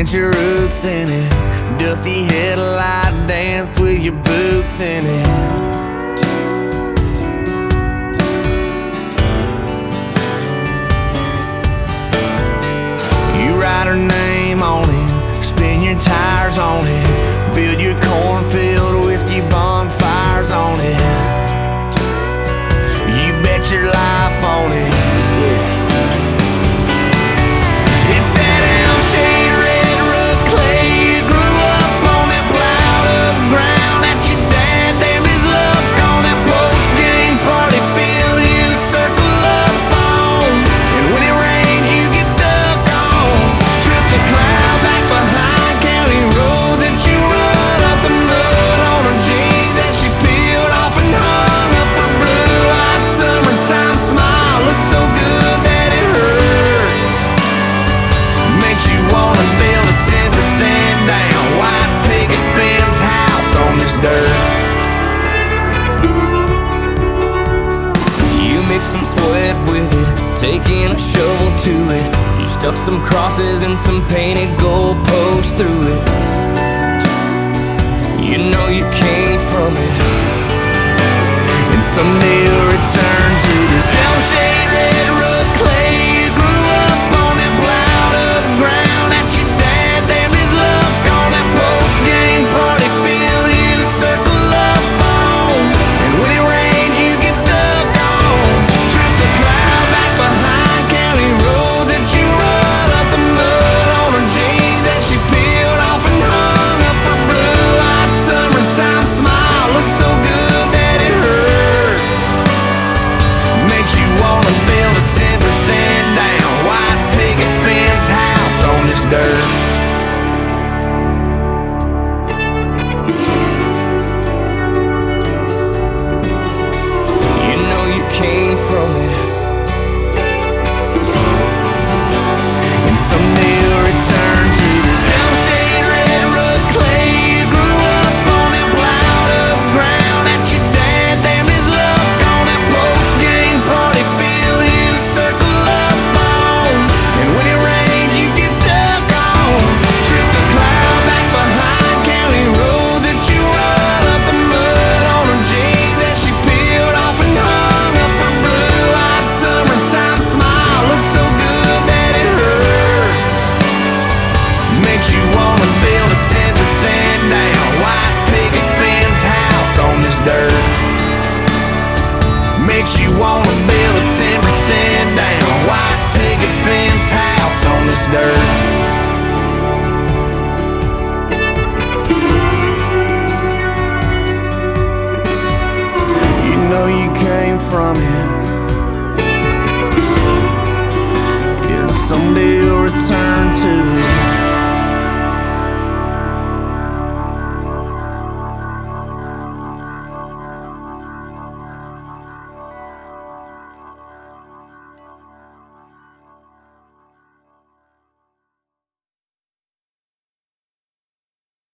plant your roots in it. Dusty headlight dance with your boots in it. You write her name on it, spin your tires on it, build your cornfield whiskey bonfires on it. You bet your life. with it, taking a shovel to it. You stuck some crosses and some painted gold posts through it. You know you came from it. And someday you'll return to this L-shaped from him.